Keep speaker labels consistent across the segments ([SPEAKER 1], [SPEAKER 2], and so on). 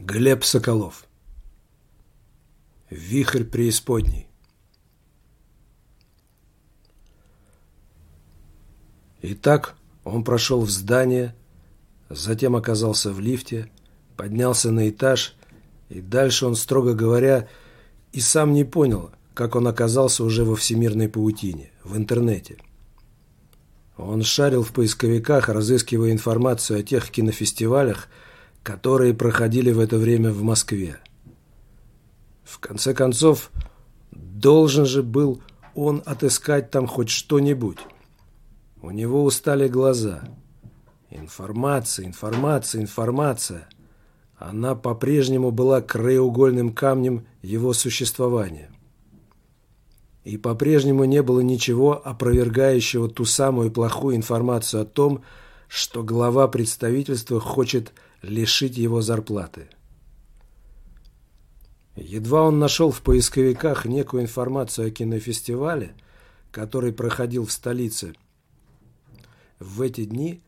[SPEAKER 1] Глеб Соколов Вихрь преисподней Итак, он прошел в здание, затем оказался в лифте, поднялся на этаж, и дальше он, строго говоря, и сам не понял, как он оказался уже во всемирной паутине, в интернете. Он шарил в поисковиках, разыскивая информацию о тех кинофестивалях, которые проходили в это время в Москве. В конце концов, должен же был он отыскать там хоть что-нибудь. У него устали глаза. Информация, информация, информация. Она по-прежнему была краеугольным камнем его существования. И по-прежнему не было ничего, опровергающего ту самую плохую информацию о том, что глава представительства хочет лишить его зарплаты. Едва он нашел в поисковиках некую информацию о кинофестивале, который проходил в столице в эти дни,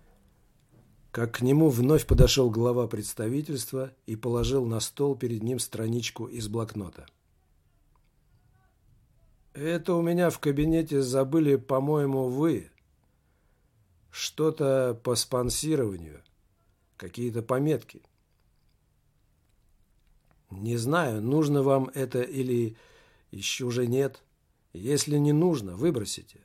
[SPEAKER 1] как к нему вновь подошел глава представительства и положил на стол перед ним страничку из блокнота. «Это у меня в кабинете забыли, по-моему, вы. Что-то по спонсированию какие-то пометки. Не знаю, нужно вам это или еще уже нет. Если не нужно, выбросите.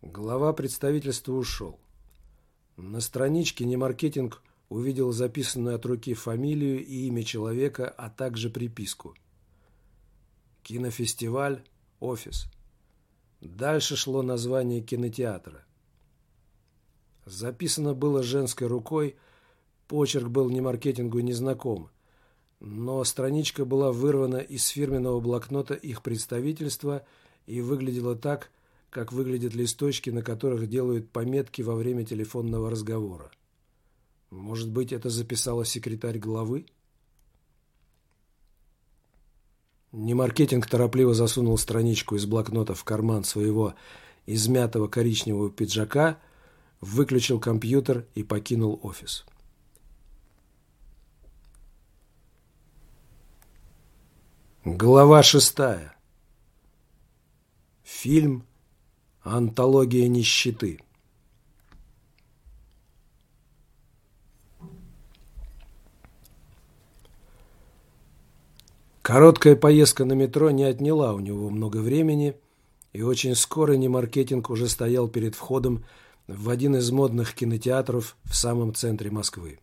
[SPEAKER 1] Глава представительства ушел. На страничке «Немаркетинг» увидел записанную от руки фамилию и имя человека, а также приписку. Кинофестиваль, офис. Дальше шло название кинотеатра. Записано было женской рукой, почерк был не маркетингу незнаком, но страничка была вырвана из фирменного блокнота их представительства и выглядела так, как выглядят листочки, на которых делают пометки во время телефонного разговора. Может быть, это записала секретарь главы? Немаркетинг торопливо засунул страничку из блокнота в карман своего измятого коричневого пиджака – выключил компьютер и покинул офис. Глава шестая. Фильм «Антология нищеты». Короткая поездка на метро не отняла у него много времени, и очень скоро Немаркетинг уже стоял перед входом в один из модных кинотеатров в самом центре Москвы.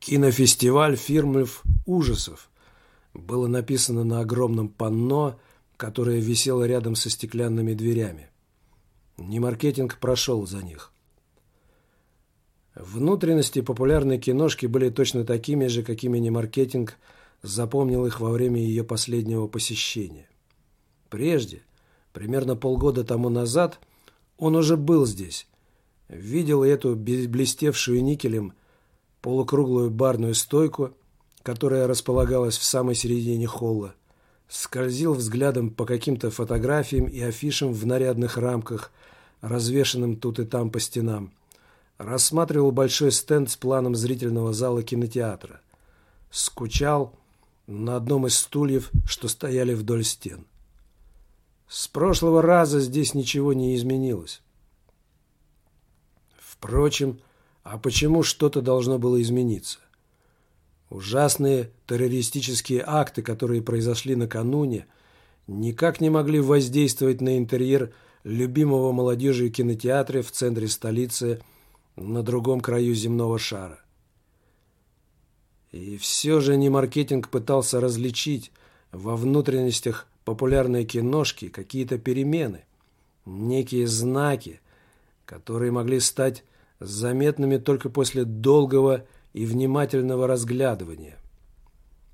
[SPEAKER 1] Кинофестиваль фильмов ужасов было написано на огромном панно, которое висело рядом со стеклянными дверями. Немаркетинг прошел за них. Внутренности популярной киношки были точно такими же, какими Немаркетинг запомнил их во время ее последнего посещения. Прежде – Примерно полгода тому назад он уже был здесь. Видел эту блестевшую никелем полукруглую барную стойку, которая располагалась в самой середине холла. Скользил взглядом по каким-то фотографиям и афишам в нарядных рамках, развешанным тут и там по стенам. Рассматривал большой стенд с планом зрительного зала кинотеатра. Скучал на одном из стульев, что стояли вдоль стен. С прошлого раза здесь ничего не изменилось. Впрочем, а почему что-то должно было измениться? Ужасные террористические акты, которые произошли накануне, никак не могли воздействовать на интерьер любимого молодежи кинотеатра в центре столицы на другом краю земного шара. И все же не маркетинг пытался различить во внутренностях популярной киношки какие-то перемены, некие знаки, которые могли стать заметными только после долгого и внимательного разглядывания.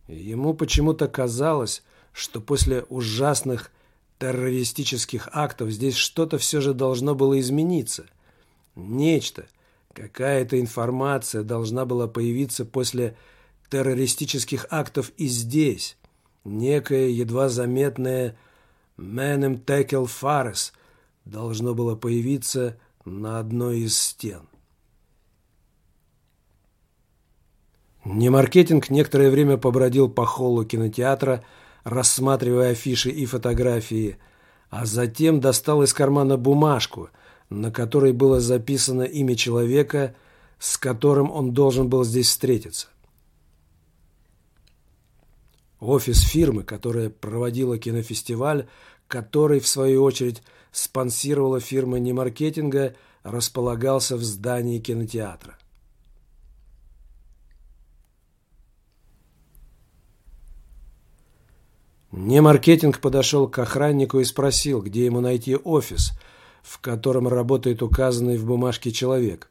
[SPEAKER 1] Ему почему-то казалось, что после ужасных террористических актов здесь что-то все же должно было измениться. Нечто, какая-то информация должна была появиться после террористических актов и здесь, некое едва заметное «Менем Текел Фарес» должно было появиться на одной из стен. Немаркетинг некоторое время побродил по холлу кинотеатра, рассматривая афиши и фотографии, а затем достал из кармана бумажку, на которой было записано имя человека, с которым он должен был здесь встретиться. Офис фирмы, которая проводила кинофестиваль, который, в свою очередь, спонсировала фирма немаркетинга, располагался в здании кинотеатра. Немаркетинг подошел к охраннику и спросил, где ему найти офис, в котором работает указанный в бумажке человек.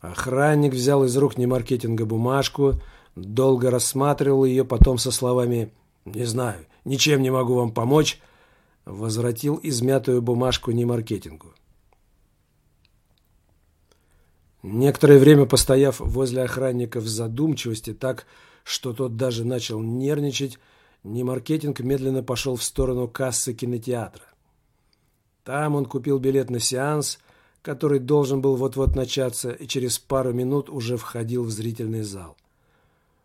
[SPEAKER 1] Охранник взял из рук немаркетинга бумажку, долго рассматривал ее, потом со словами «Не знаю, ничем не могу вам помочь», возвратил измятую бумажку немаркетингу. Некоторое время постояв возле охранника в задумчивости так, что тот даже начал нервничать, Немаркетинг медленно пошел в сторону кассы кинотеатра. Там он купил билет на сеанс, который должен был вот-вот начаться, и через пару минут уже входил в зрительный зал.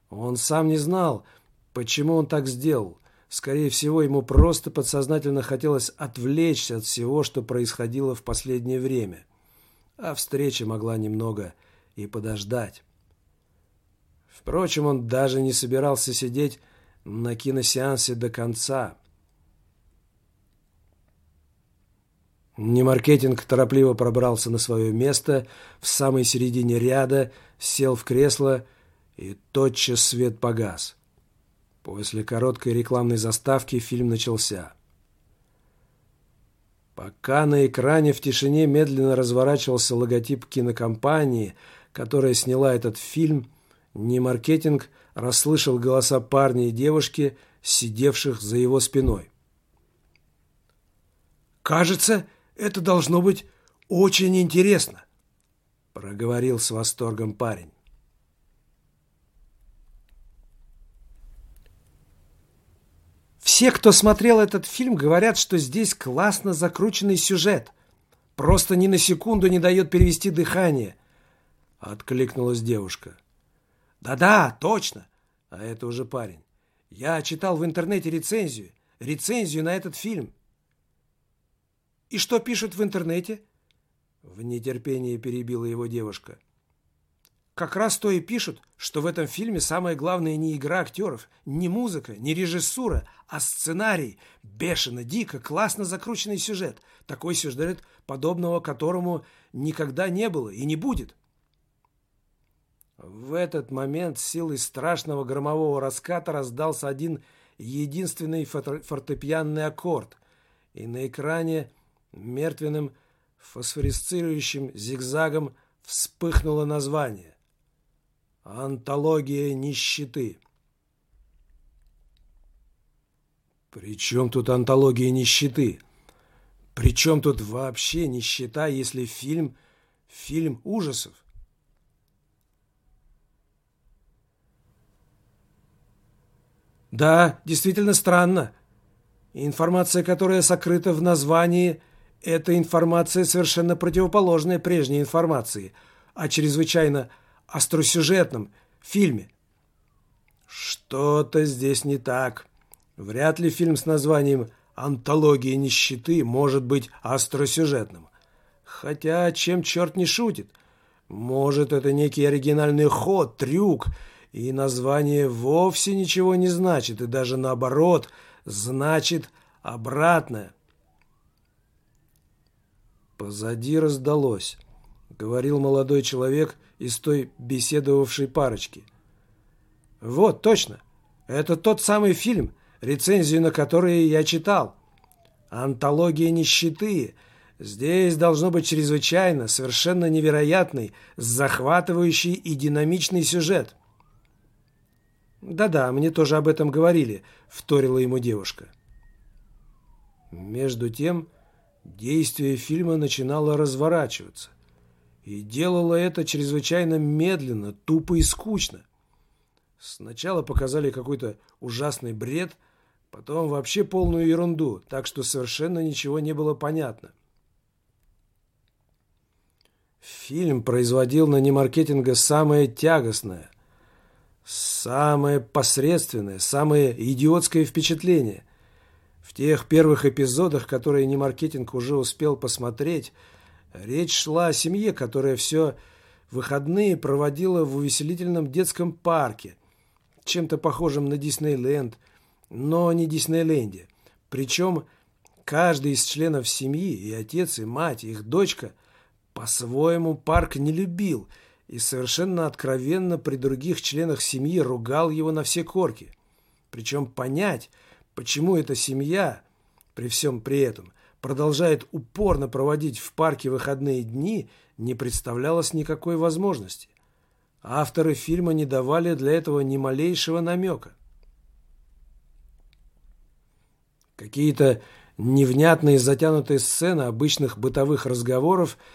[SPEAKER 1] Он сам не знал, почему он так сделал. Скорее всего, ему просто подсознательно хотелось отвлечься от всего, что происходило в последнее время. А встреча могла немного и подождать. Впрочем, он даже не собирался сидеть на киносеансе до конца. Немаркетинг торопливо пробрался на свое место в самой середине ряда, сел в кресло и тотчас свет погас. После короткой рекламной заставки фильм начался. Пока на экране в тишине медленно разворачивался логотип кинокомпании, которая сняла этот фильм, Немаркетинг расслышал голоса парня и девушки, сидевших за его спиной.
[SPEAKER 2] «Кажется, это должно быть очень интересно», — проговорил с восторгом парень. Все, кто смотрел этот фильм, говорят, что здесь классно закрученный сюжет. Просто ни на секунду не дает перевести дыхание. Откликнулась девушка. Да-да, точно. А это уже парень. Я читал в интернете рецензию. Рецензию на этот фильм. И что пишут в интернете? В нетерпении перебила его девушка. Как раз то и пишут, что в этом фильме самое главное не игра актеров, не музыка, не режиссура, а сценарий. Бешено, дико, классно закрученный сюжет. Такой сюжет, подобного которому никогда не было и не будет. В этот момент силой страшного громового раската раздался один единственный фортепианный аккорд, и на экране мертвенным фосфорисцирующим зигзагом вспыхнуло название. Антология нищеты. При чем тут антология нищеты? При чем тут вообще нищета, если фильм – фильм ужасов? Да, действительно странно. Информация, которая сокрыта в названии, это информация совершенно противоположная прежней информации, а чрезвычайно остросюжетном фильме. Что-то здесь не так. Вряд ли фильм с названием «Антология нищеты» может быть остросюжетным. Хотя, чем черт не шутит? Может, это некий оригинальный ход, трюк, и название вовсе ничего не значит, и даже наоборот, значит обратное. Позади раздалось, говорил молодой человек из той беседовавшей парочки. Вот, точно. Это тот самый фильм, рецензию на который я читал. Антология нищеты. Здесь должно быть чрезвычайно, совершенно невероятный, захватывающий и динамичный сюжет. «Да-да, мне тоже об этом говорили», — вторила ему девушка. Между тем, действие фильма начинало разворачиваться. И делала это чрезвычайно медленно, тупо и скучно. Сначала показали какой-то ужасный бред, потом вообще полную ерунду, так что совершенно ничего не было понятно. Фильм производил на немаркетинга самое тягостное.
[SPEAKER 1] Самое посредственное, самое идиотское впечатление. В тех первых эпизодах, которые не маркетинг уже успел посмотреть, речь шла о семье, которая все выходные проводила в увеселительном детском парке, чем-то похожем на Диснейленд, но не Диснейленде. Причем каждый из членов семьи, и отец, и мать, и их дочка, по-своему парк не любил – и совершенно откровенно при других членах семьи ругал его на все корки. Причем понять, почему эта семья, при всем при этом, продолжает упорно проводить в парке выходные дни, не представлялось никакой возможности. Авторы фильма не давали для этого ни малейшего намека. Какие-то невнятные затянутые сцены обычных бытовых разговоров –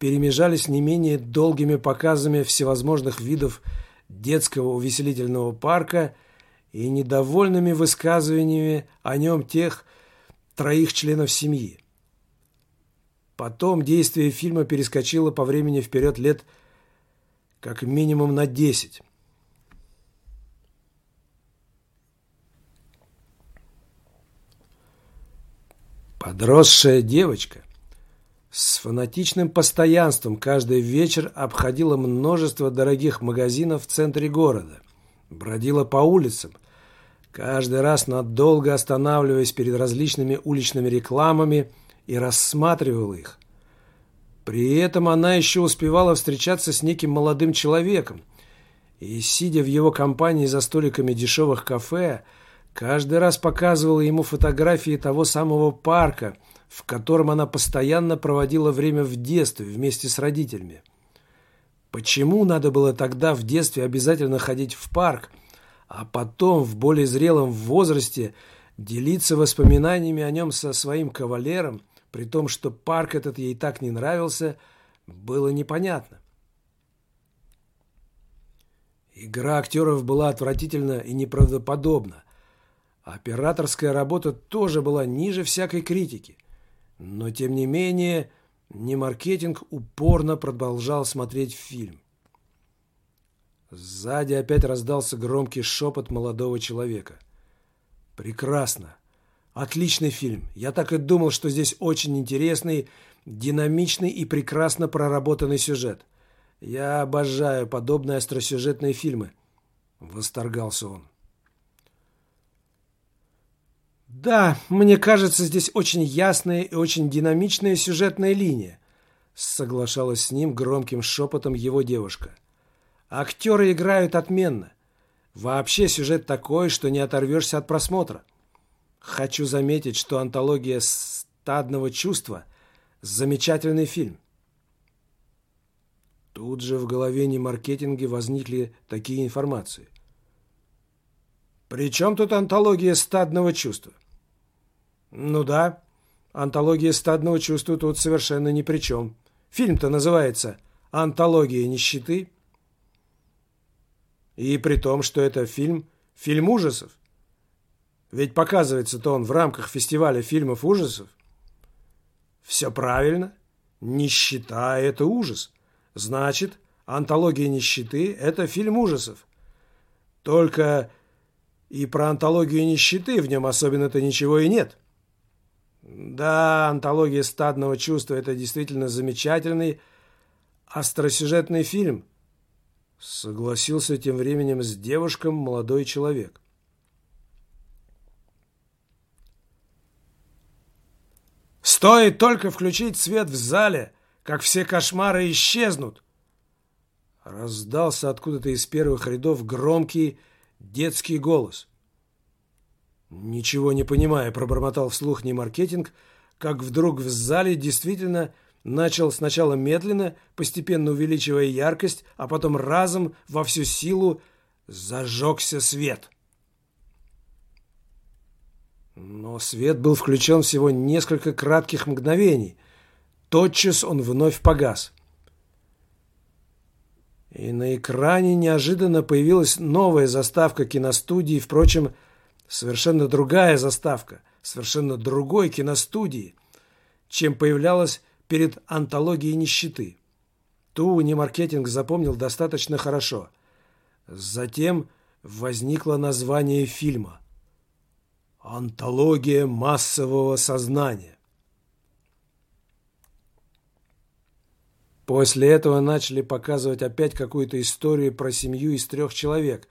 [SPEAKER 1] перемежались не менее долгими показами всевозможных видов детского увеселительного парка и недовольными высказываниями о нем тех троих членов семьи. Потом действие фильма перескочило по времени вперед лет как минимум на десять. Подросшая девочка с фанатичным постоянством каждый вечер обходила множество дорогих магазинов в центре города, бродила по улицам, каждый раз надолго останавливаясь перед различными уличными рекламами и рассматривала их. При этом она еще успевала встречаться с неким молодым человеком, и, сидя в его компании за столиками дешевых кафе, каждый раз показывала ему фотографии того самого парка – в котором она постоянно проводила время в детстве вместе с родителями. Почему надо было тогда в детстве обязательно ходить в парк, а потом в более зрелом возрасте делиться воспоминаниями о нем со своим кавалером, при том, что парк этот ей так не нравился, было непонятно. Игра актеров была отвратительна и неправдоподобна. Операторская работа тоже была ниже всякой критики. Но, тем не менее, не маркетинг упорно продолжал смотреть фильм. Сзади опять раздался громкий шепот молодого человека. «Прекрасно! Отличный фильм! Я так и думал, что здесь очень интересный, динамичный и прекрасно проработанный сюжет. Я обожаю подобные остросюжетные фильмы!» Восторгался он. Да, мне кажется, здесь очень ясная и очень динамичная сюжетная линия, соглашалась с ним громким шепотом его девушка. Актеры играют отменно. Вообще сюжет такой, что не оторвешься от просмотра. Хочу заметить, что антология стадного чувства – замечательный фильм. Тут же в голове не маркетинге возникли такие информации. При чем тут антология стадного чувства? Ну да, антология стадного чувства тут совершенно ни при чем. Фильм-то называется «Антология нищеты». И при том, что это фильм, фильм ужасов. Ведь показывается-то он в рамках фестиваля фильмов ужасов. Все правильно. Нищета – это ужас. Значит, антология нищеты – это фильм ужасов. Только и про антологию нищеты в нем особенно-то ничего и нет. Да, антология стадного чувства – это действительно замечательный остросюжетный фильм. Согласился тем временем с девушком молодой человек. Стоит только включить свет в зале, как все кошмары исчезнут. Раздался откуда-то из первых рядов громкий детский голос. «Ничего не понимая», — пробормотал вслух не маркетинг, как вдруг в зале действительно начал сначала медленно, постепенно увеличивая яркость, а потом разом во всю силу зажегся свет. Но свет был включен всего несколько кратких мгновений. Тотчас он вновь погас. И на экране неожиданно появилась новая заставка киностудии, впрочем, совершенно другая заставка, совершенно другой киностудии, чем появлялась перед антологией нищеты. Ту не маркетинг запомнил достаточно хорошо. Затем возникло название фильма «Антология массового сознания». После этого начали показывать опять какую-то историю про семью из трех человек,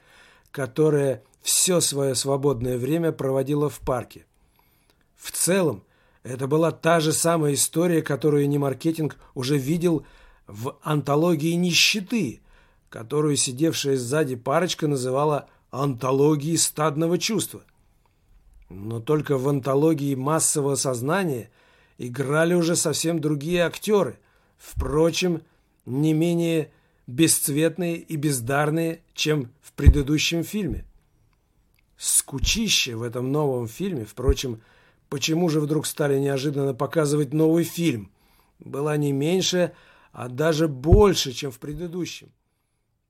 [SPEAKER 1] которая все свое свободное время проводила в парке. В целом, это была та же самая история, которую Немаркетинг уже видел в антологии нищеты, которую сидевшая сзади парочка называла антологией стадного чувства. Но только в антологии массового сознания играли уже совсем другие актеры – впрочем, не менее бесцветные и бездарные, чем в предыдущем фильме. Скучище в этом новом фильме, впрочем, почему же вдруг стали неожиданно показывать новый фильм, была не меньше, а даже больше, чем в предыдущем.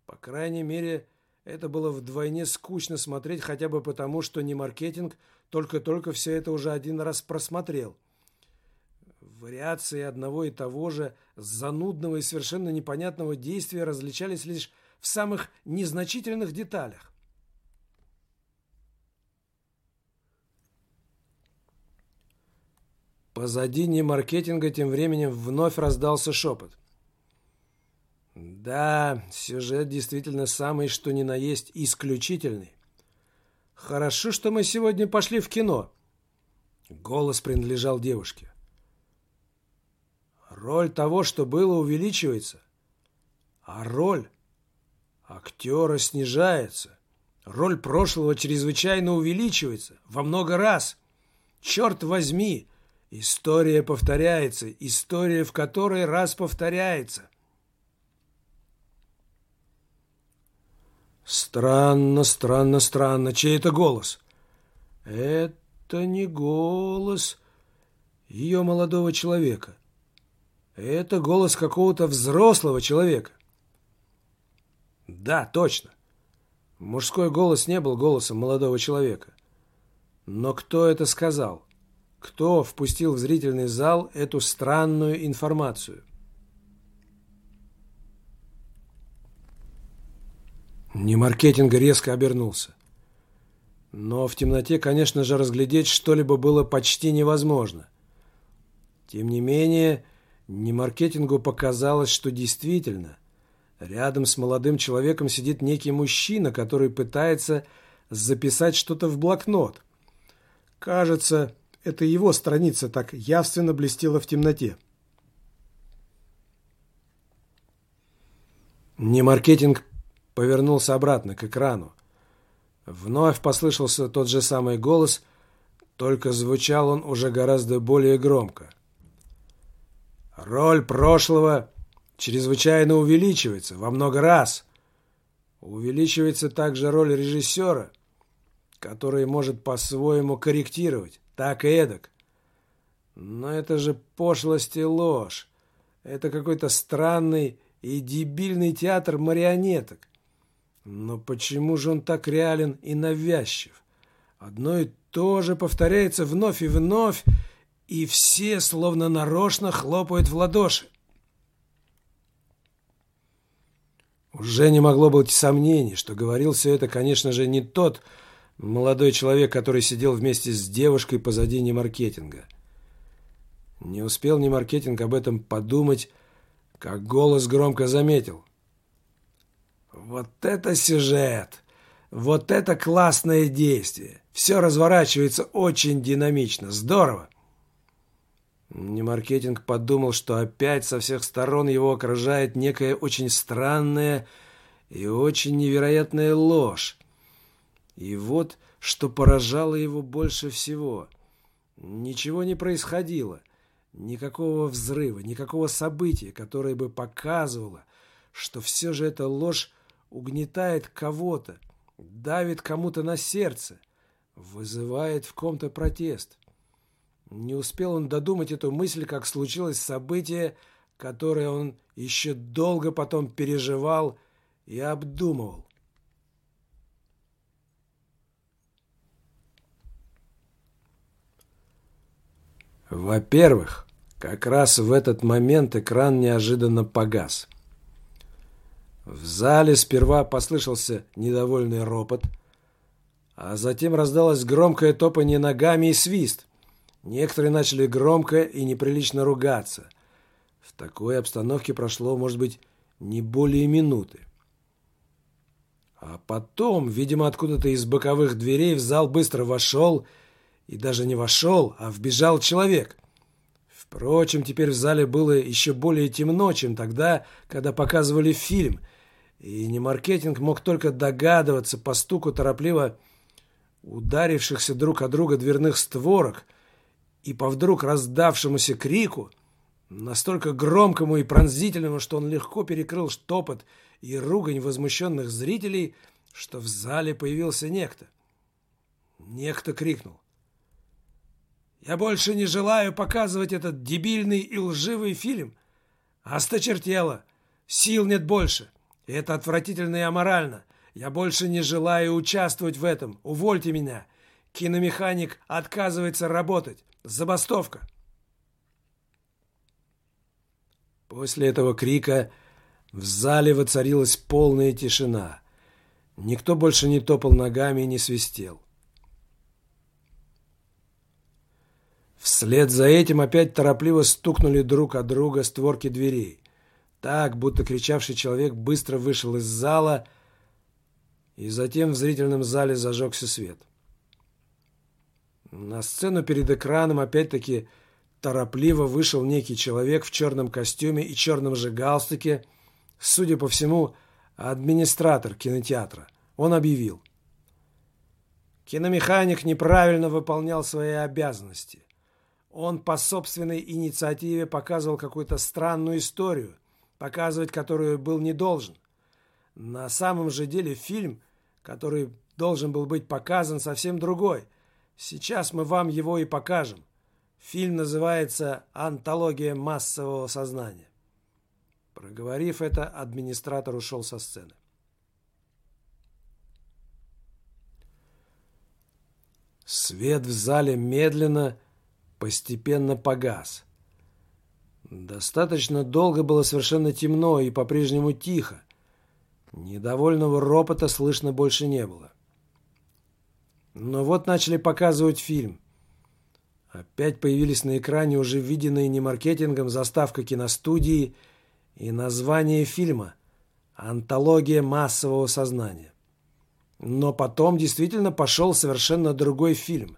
[SPEAKER 1] По крайней мере, это было вдвойне скучно смотреть хотя бы потому, что не маркетинг только-только все это уже один раз просмотрел – Вариации одного и того же занудного и совершенно непонятного действия различались лишь в самых незначительных деталях. Позади немаркетинга тем временем вновь раздался шепот. Да, сюжет действительно самый, что ни на есть, исключительный. Хорошо, что мы сегодня пошли в кино. Голос принадлежал девушке. Роль того, что было, увеличивается, а роль актера снижается. Роль прошлого чрезвычайно увеличивается во много раз. Черт возьми, история повторяется, история в которой раз повторяется. Странно, странно, странно. Чей это голос? Это не голос ее молодого человека. Это голос какого-то взрослого человека. Да, точно. Мужской голос не был голосом молодого человека. Но кто это сказал? Кто впустил в зрительный зал эту странную информацию? Не маркетинг резко обернулся. Но в темноте, конечно же, разглядеть что-либо было почти невозможно. Тем не менее, не маркетингу показалось, что действительно рядом с молодым человеком сидит некий мужчина, который пытается записать что-то в блокнот. Кажется, это его страница так явственно блестела в темноте. Не маркетинг повернулся обратно к экрану. Вновь послышался тот же самый голос, только звучал он уже гораздо более громко. Роль прошлого чрезвычайно увеличивается во много раз. Увеличивается также роль режиссера, который может по-своему корректировать, так и эдак. Но это же пошлость и ложь. Это какой-то странный и дебильный театр марионеток. Но почему же он так реален и навязчив? Одно и то же повторяется вновь и вновь, и все словно нарочно хлопают в ладоши. Уже не могло быть сомнений, что говорил все это, конечно же, не тот молодой человек, который сидел вместе с девушкой позади немаркетинга. Не успел немаркетинг об этом подумать, как голос громко заметил. «Вот это сюжет! Вот это классное действие! Все разворачивается очень динамично, здорово!» Немаркетинг подумал, что опять со всех сторон его окружает некая очень странная и очень невероятная ложь. И вот что поражало его больше всего. Ничего не происходило. Никакого взрыва, никакого события, которое бы показывало, что все же эта ложь угнетает кого-то, давит кому-то на сердце, вызывает в ком-то протест. Не успел он додумать эту мысль, как случилось событие, которое он еще долго потом переживал и обдумывал. Во-первых, как раз в этот момент экран неожиданно погас. В зале сперва послышался недовольный ропот – а затем раздалось громкое топание ногами и свист. Некоторые начали громко и неприлично ругаться. В такой обстановке прошло, может быть, не более минуты. А потом, видимо, откуда-то из боковых дверей в зал быстро вошел, и даже не вошел, а вбежал человек. Впрочем, теперь в зале было еще более темно, чем тогда, когда показывали фильм, и не маркетинг мог только догадываться по стуку торопливо ударившихся друг о друга дверных створок и по вдруг раздавшемуся крику, настолько громкому и пронзительному, что он легко перекрыл штопот и ругань возмущенных зрителей, что в зале появился некто. Некто крикнул. «Я больше не желаю показывать этот дебильный и лживый фильм. Осточертело. Сил нет больше. И это отвратительно и аморально. Я больше не желаю участвовать в этом. Увольте меня. Киномеханик отказывается работать. Забастовка. После этого крика в зале воцарилась полная тишина. Никто больше не топал ногами и не свистел. Вслед за этим опять торопливо стукнули друг от друга створки дверей. Так, будто кричавший человек быстро вышел из зала, и затем в зрительном зале зажегся свет. На сцену перед экраном опять-таки торопливо вышел некий человек в черном костюме и черном же галстуке, судя по всему, администратор кинотеатра. Он объявил. Киномеханик неправильно выполнял свои обязанности. Он по собственной инициативе показывал какую-то странную историю, показывать которую был не должен. На самом же деле фильм который должен был быть показан, совсем другой. Сейчас мы вам его и покажем. Фильм называется «Антология массового сознания». Проговорив это, администратор ушел со сцены. Свет в зале медленно, постепенно погас. Достаточно долго было совершенно темно и по-прежнему тихо. Недовольного ропота слышно больше не было. Но вот начали показывать фильм. Опять появились на экране уже виденные не маркетингом заставка киностудии и название фильма «Антология массового сознания». Но потом действительно пошел совершенно другой фильм.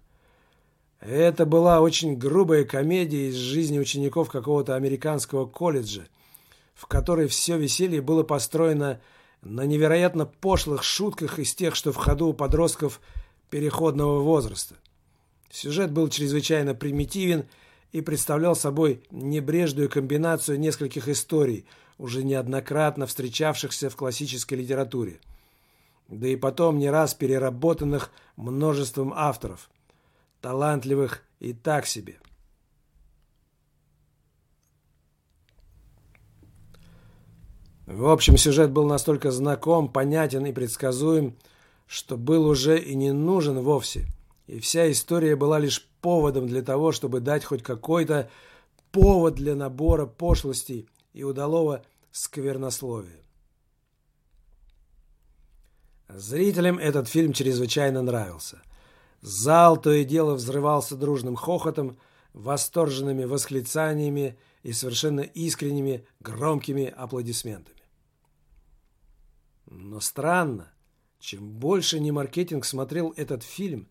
[SPEAKER 1] Это была очень грубая комедия из жизни учеников какого-то американского колледжа, в которой все веселье было построено на невероятно пошлых шутках из тех, что в ходу у подростков переходного возраста. Сюжет был чрезвычайно примитивен и представлял собой небрежную комбинацию нескольких историй, уже неоднократно встречавшихся в классической литературе, да и потом не раз переработанных множеством авторов, талантливых и так себе. В общем, сюжет был настолько знаком, понятен и предсказуем, что был уже и не нужен вовсе. И вся история была лишь поводом для того, чтобы дать хоть какой-то повод для набора пошлостей и удалого сквернословия. Зрителям этот фильм чрезвычайно нравился. Зал то и дело взрывался дружным хохотом, восторженными восклицаниями и совершенно искренними громкими аплодисментами. Но странно, чем больше Немаркетинг смотрел этот фильм,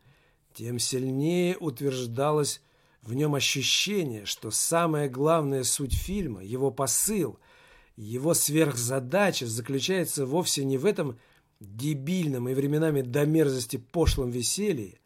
[SPEAKER 1] тем сильнее утверждалось в нем ощущение, что самая главная суть фильма, его посыл, его сверхзадача заключается вовсе не в этом дебильном и временами до мерзости пошлом веселье,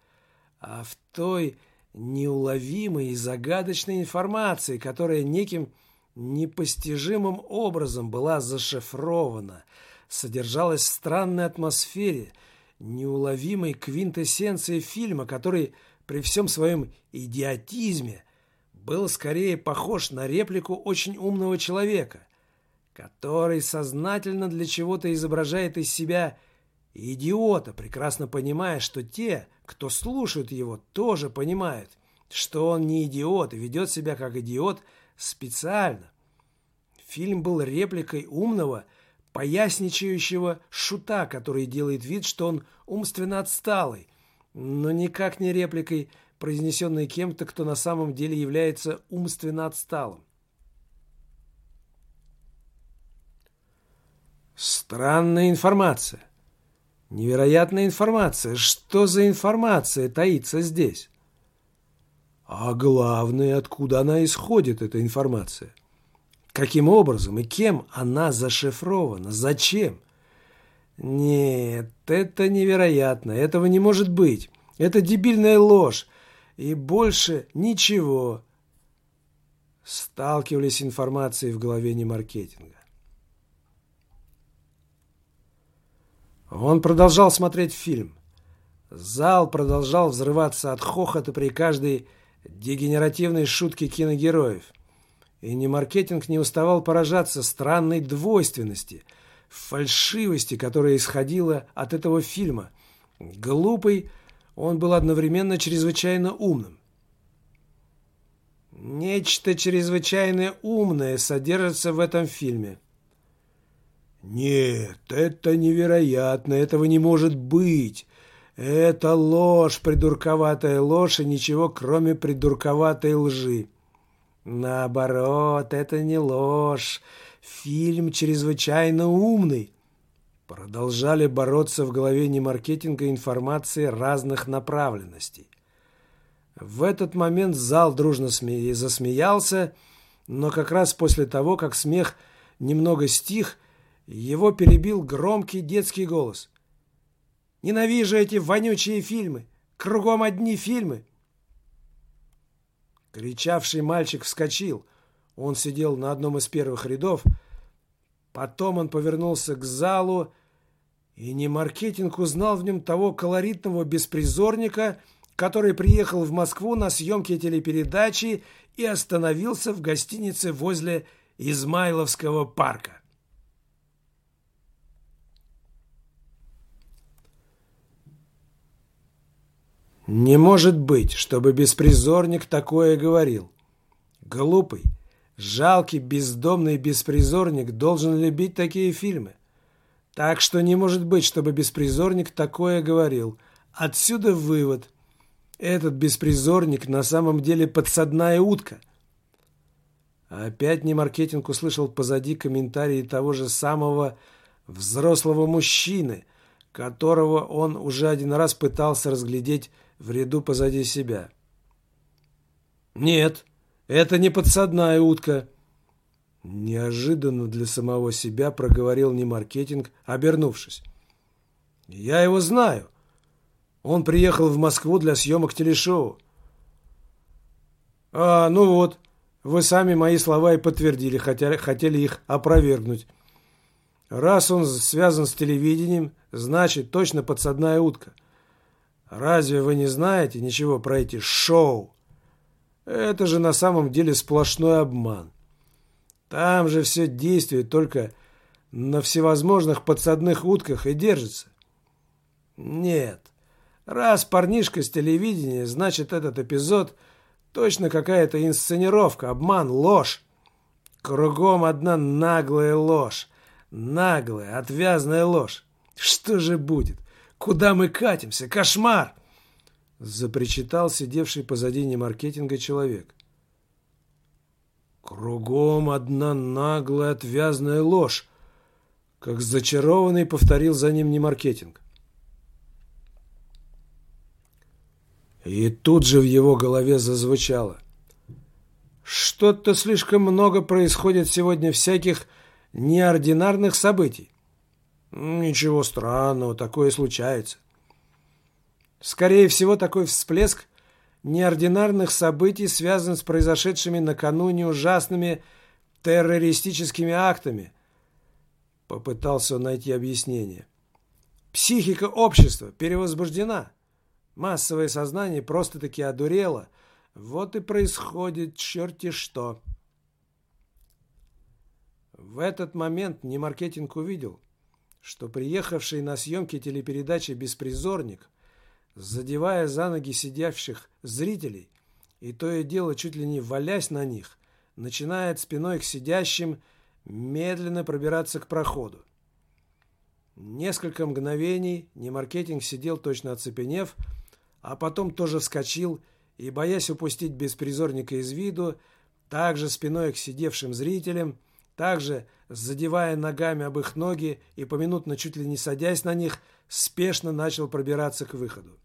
[SPEAKER 1] а в той неуловимой и загадочной информации, которая неким непостижимым образом была зашифрована – содержалась в странной атмосфере, неуловимой квинтэссенции фильма, который при всем своем идиотизме был скорее похож на реплику очень умного человека, который сознательно для чего-то изображает из себя идиота, прекрасно понимая, что те, кто слушают его, тоже понимают, что он не идиот и ведет себя как идиот специально. Фильм был репликой умного, поясничающего шута, который делает вид, что он умственно отсталый,
[SPEAKER 2] но никак не репликой, произнесенной кем-то, кто на самом деле является умственно отсталым. Странная информация. Невероятная информация. Что за информация таится здесь? А главное, откуда она исходит, эта информация? Каким образом и кем она зашифрована? Зачем? Нет, это невероятно. Этого не может быть. Это дебильная ложь. И больше ничего. Сталкивались информацией в голове не маркетинга. Он продолжал смотреть фильм. Зал продолжал взрываться от хохота при каждой дегенеративной шутке киногероев. И не маркетинг не уставал поражаться странной двойственности, фальшивости, которая исходила от этого фильма. Глупый, он был одновременно чрезвычайно умным. Нечто чрезвычайно умное содержится в этом фильме. «Нет, это невероятно, этого не может быть. Это ложь, придурковатая ложь, и ничего, кроме придурковатой лжи». «Наоборот, это не ложь. Фильм чрезвычайно умный». Продолжали бороться в голове не маркетинга информации разных направленностей. В этот момент зал дружно засмеялся, но как раз после того, как смех немного стих, его перебил громкий детский голос. «Ненавижу эти вонючие фильмы! Кругом одни фильмы!» Кричавший мальчик вскочил. Он сидел на одном из первых рядов. Потом он повернулся к залу, и не маркетинг узнал в нем того колоритного беспризорника, который приехал в Москву на съемки телепередачи и остановился в гостинице возле Измайловского парка. Не может быть, чтобы беспризорник такое говорил. Глупый, жалкий, бездомный беспризорник должен любить такие фильмы. Так что не может быть, чтобы беспризорник такое говорил. Отсюда вывод. Этот беспризорник на самом деле подсадная утка. Опять не маркетинг услышал позади комментарии того же самого взрослого мужчины, которого он уже один раз пытался разглядеть в ряду позади себя. «Нет, это не подсадная утка!» Неожиданно для самого себя проговорил не маркетинг, обернувшись. «Я его знаю. Он приехал в Москву для съемок телешоу». «А, ну вот, вы сами мои слова и подтвердили, хотя хотели их опровергнуть. Раз он связан с телевидением, значит, точно подсадная утка. Разве вы не знаете ничего про эти шоу? Это же на самом деле сплошной обман. Там же все действует только на всевозможных подсадных утках и держится. Нет. Раз парнишка с телевидения, значит этот эпизод точно какая-то инсценировка, обман, ложь. Кругом одна наглая ложь. Наглая, отвязная ложь. Что же будет? Куда мы катимся? Кошмар!» Запричитал сидевший позади немаркетинга человек. «Кругом одна наглая отвязная ложь!» Как зачарованный повторил за ним немаркетинг. И тут же в его голове зазвучало. Что-то слишком много происходит сегодня всяких неординарных событий. Ничего странного, такое случается. Скорее всего, такой всплеск неординарных событий связан с произошедшими накануне ужасными террористическими актами. Попытался найти объяснение. Психика общества перевозбуждена. Массовое сознание просто-таки одурело. Вот и происходит черти что. В этот момент Немаркетинг увидел, что приехавший на съемки телепередачи «Беспризорник», задевая за ноги сидящих зрителей, и то и дело чуть ли не валясь на них, начинает спиной к сидящим медленно пробираться к проходу. Несколько мгновений Немаркетинг сидел точно оцепенев, а потом тоже вскочил и, боясь упустить беспризорника из виду, также спиной к сидевшим зрителям, также задевая ногами об их ноги и поминутно чуть ли не садясь на них, спешно начал пробираться к выходу.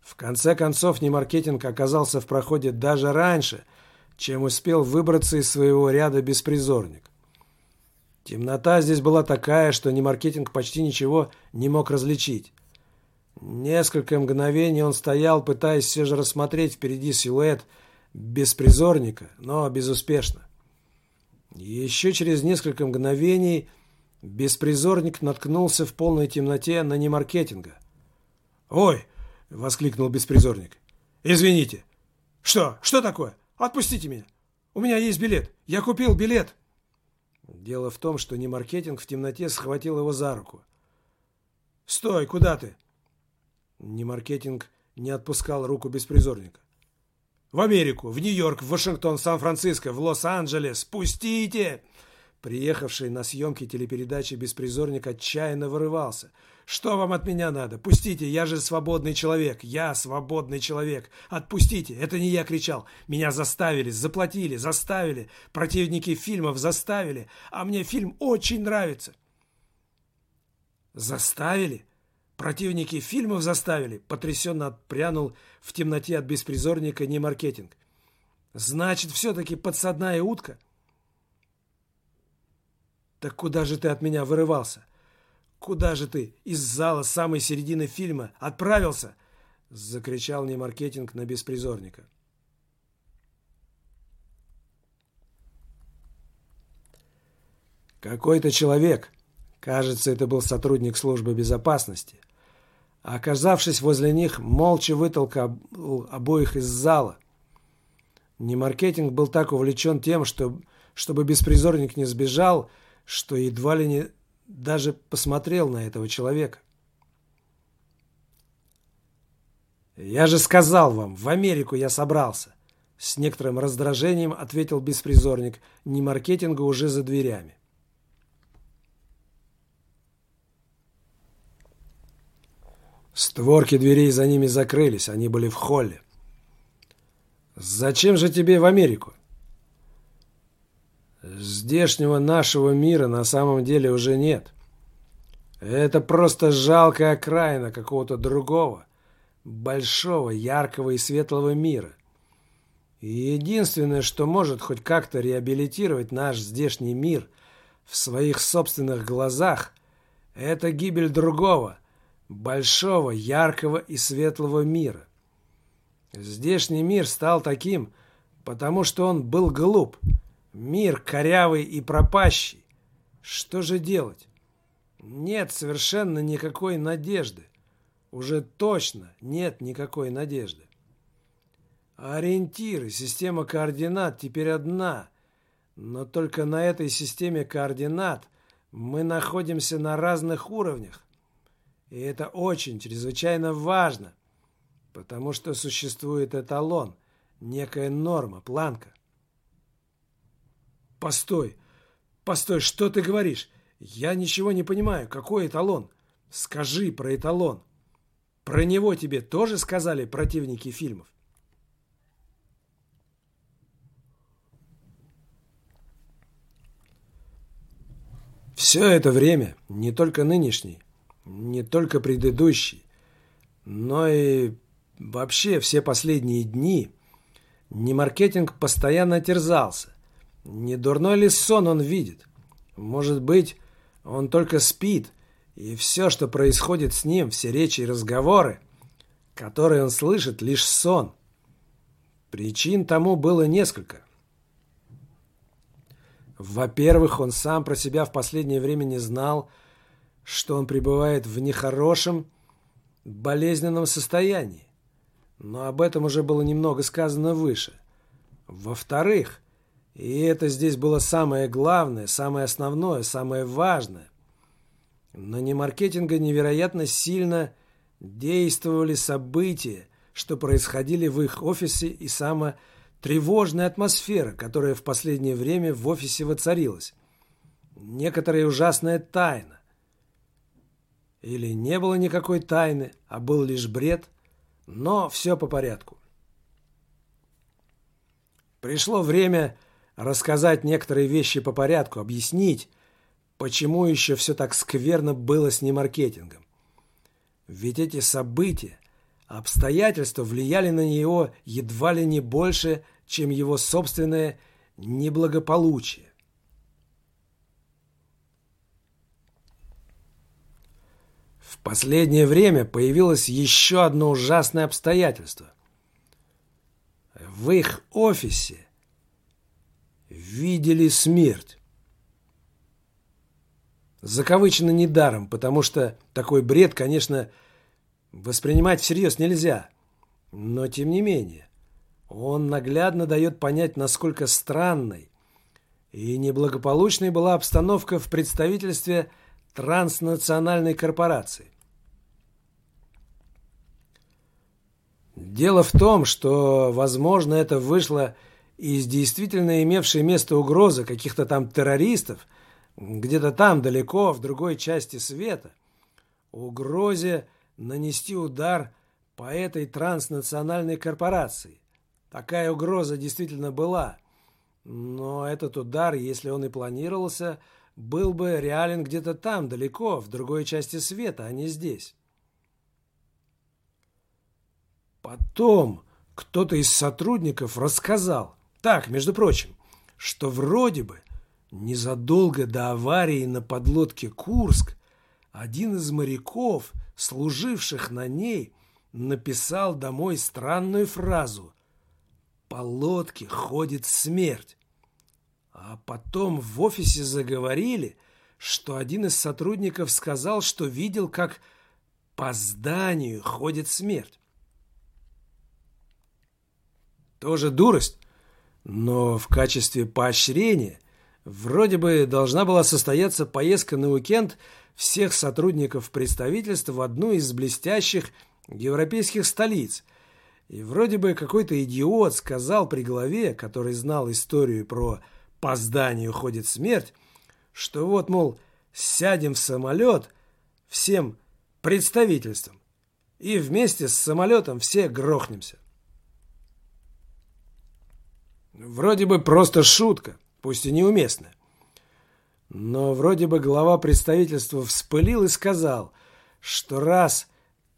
[SPEAKER 2] В конце концов, Немаркетинг оказался в проходе даже раньше, чем успел выбраться из своего ряда беспризорник. Темнота здесь была такая, что Немаркетинг почти ничего не мог различить. Несколько мгновений он стоял, пытаясь все же рассмотреть впереди силуэт беспризорника, но безуспешно. Еще через несколько мгновений беспризорник наткнулся в полной темноте на немаркетинга. «Ой!» — воскликнул беспризорник. «Извините!» «Что? Что такое? Отпустите меня! У меня есть билет! Я купил билет!» Дело в том, что немаркетинг в темноте схватил его за руку. «Стой! Куда ты?» Немаркетинг не отпускал руку беспризорника. В Америку, в Нью-Йорк, в Вашингтон, Сан-Франциско, в Лос-Анджелес. Пустите!» Приехавший на съемки телепередачи «Беспризорник» отчаянно вырывался. «Что вам от меня надо? Пустите, я же свободный человек! Я свободный человек! Отпустите! Это не я кричал! Меня заставили, заплатили, заставили! Противники фильмов заставили! А мне фильм очень нравится!» «Заставили?» Противники фильмов заставили, потрясенно отпрянул в темноте от беспризорника не маркетинг. Значит, все-таки подсадная утка? Так куда же ты от меня вырывался? Куда же ты из зала самой середины фильма отправился? Закричал не маркетинг на беспризорника. Какой-то человек, кажется, это был сотрудник службы безопасности, оказавшись возле них, молча вытолкал обоих из зала. Немаркетинг был так увлечен тем, что, чтобы беспризорник не сбежал, что едва ли не даже посмотрел на этого человека. «Я же сказал вам, в Америку я собрался!» С некоторым раздражением ответил беспризорник, не маркетинга уже за дверями. Створки дверей за ними закрылись, они были в холле. «Зачем же тебе в Америку?» «Здешнего нашего мира на самом деле уже нет. Это просто жалкая окраина какого-то другого, большого, яркого и светлого мира. И единственное, что может хоть как-то реабилитировать наш здешний мир в своих собственных глазах, это гибель другого – большого, яркого и светлого мира. Здешний мир стал таким, потому что он был глуп. Мир корявый и пропащий. Что же делать? Нет совершенно никакой надежды. Уже точно нет никакой надежды. Ориентиры, система координат теперь одна. Но только на этой системе координат мы находимся на разных уровнях. И это очень, чрезвычайно важно, потому что существует эталон, некая норма, планка. Постой, постой, что ты говоришь? Я ничего не понимаю. Какой эталон? Скажи про эталон. Про него тебе тоже сказали противники фильмов? Все это время, не только нынешний, не только предыдущий, но и вообще все последние дни не маркетинг постоянно терзался. Не дурной ли сон он видит? Может быть, он только спит, и все, что происходит с ним, все речи и разговоры, которые он слышит, лишь сон. Причин тому было несколько. Во-первых, он сам про себя в последнее время не знал, что он пребывает в нехорошем, болезненном состоянии. Но об этом уже было немного сказано выше. Во-вторых, и это здесь было самое главное, самое основное, самое важное, на немаркетинга невероятно сильно действовали события, что происходили в их офисе и сама тревожная атмосфера, которая в последнее время в офисе воцарилась. Некоторая ужасная тайна.
[SPEAKER 1] Или не было никакой тайны, а был лишь бред, но все по порядку. Пришло время рассказать некоторые вещи по порядку, объяснить, почему еще все так скверно было с немаркетингом. Ведь эти события, обстоятельства влияли на него едва ли не больше, чем его собственное неблагополучие. В последнее время появилось еще одно ужасное обстоятельство. В их офисе видели смерть. Закавычено недаром, потому что такой бред, конечно, воспринимать всерьез нельзя. Но тем не менее, он наглядно дает понять, насколько странной и неблагополучной была обстановка в представительстве транснациональной корпорации. Дело в том, что, возможно, это вышло из действительно имевшей место угрозы каких-то там террористов, где-то там, далеко, в другой части света, угрозе нанести удар по этой транснациональной корпорации. Такая угроза действительно была. Но этот удар, если он и планировался, был бы реален где-то там, далеко, в другой части света, а не здесь. Потом кто-то из сотрудников рассказал, так, между прочим, что вроде бы незадолго до аварии на подлодке «Курск» один из моряков, служивших на ней, написал домой странную фразу «По лодке ходит смерть». А потом в офисе заговорили, что один из сотрудников сказал, что видел, как по зданию ходит смерть. Тоже дурость, но в качестве поощрения вроде бы должна была состояться поездка на уикенд всех сотрудников представительства в одну из блестящих европейских столиц. И вроде бы какой-то идиот сказал при главе, который знал историю про «по зданию ходит смерть», что вот, мол, сядем в самолет всем представительством и вместе с самолетом все грохнемся. Вроде бы просто шутка, пусть и неуместная. Но вроде бы глава представительства вспылил и сказал, что раз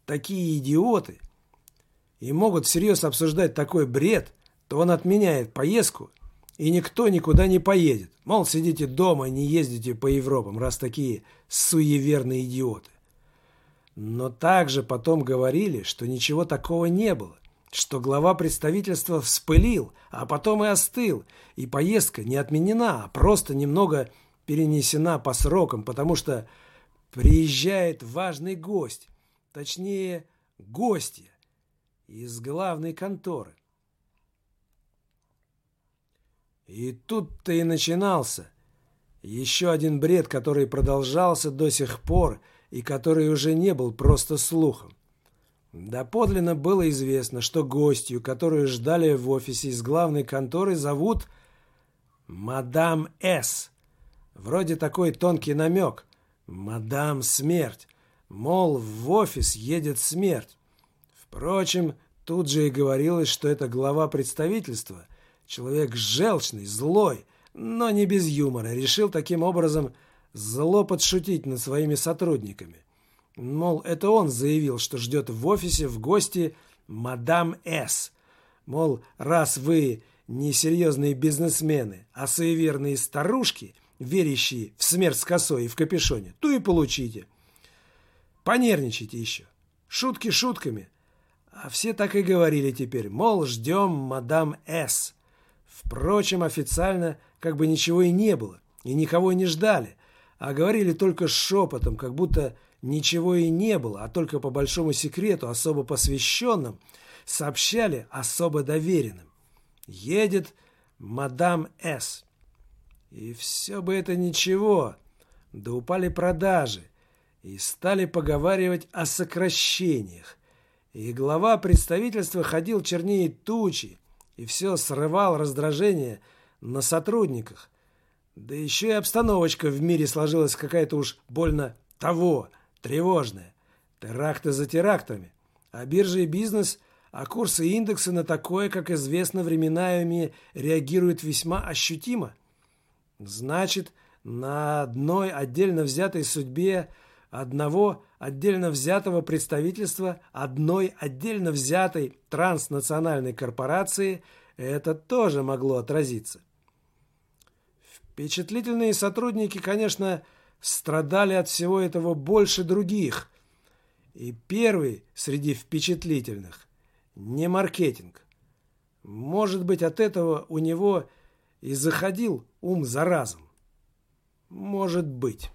[SPEAKER 1] такие идиоты и могут всерьез обсуждать такой бред, то он отменяет поездку, и никто никуда не поедет. Мол, сидите дома и не ездите по Европам, раз такие суеверные идиоты. Но также потом говорили, что ничего такого не было что глава представительства вспылил, а потом и остыл, и поездка не отменена, а просто немного перенесена по срокам, потому что приезжает важный гость, точнее, гостья из главной конторы. И тут-то и начинался еще один бред, который продолжался до сих пор и который уже не был просто слухом. Доподлинно было известно, что гостью, которую ждали в офисе из главной конторы, зовут мадам С. Вроде такой тонкий намек. Мадам Смерть. Мол, в офис едет смерть. Впрочем, тут же и говорилось, что это глава представительства. Человек желчный, злой, но не без юмора. Решил таким образом зло подшутить над своими сотрудниками. Мол, это он заявил, что ждет в офисе в гости мадам С. Мол, раз вы не серьезные бизнесмены, а суеверные старушки, верящие в смерть с косой и в капюшоне, то и получите. Понервничайте еще. Шутки шутками. А все так и говорили теперь, мол, ждем мадам С. Впрочем, официально как бы ничего и не было, и никого не ждали, а говорили только шепотом, как будто ничего и не было, а только по большому секрету, особо посвященным, сообщали особо доверенным. Едет мадам С. И все бы это ничего, да упали продажи, и стали поговаривать о сокращениях. И глава представительства ходил чернее тучи, и все срывал раздражение на сотрудниках. Да еще и обстановочка в мире сложилась какая-то уж больно того –
[SPEAKER 2] тревожное. Теракты за терактами. А биржа и бизнес, а курсы и индексы на такое, как известно, временами реагируют весьма ощутимо. Значит, на одной отдельно взятой судьбе одного отдельно взятого представительства одной отдельно взятой транснациональной корпорации это тоже могло отразиться. Впечатлительные сотрудники, конечно, страдали от всего этого больше других. И первый среди впечатлительных – не маркетинг. Может быть, от этого у него и заходил ум за разум. Может быть.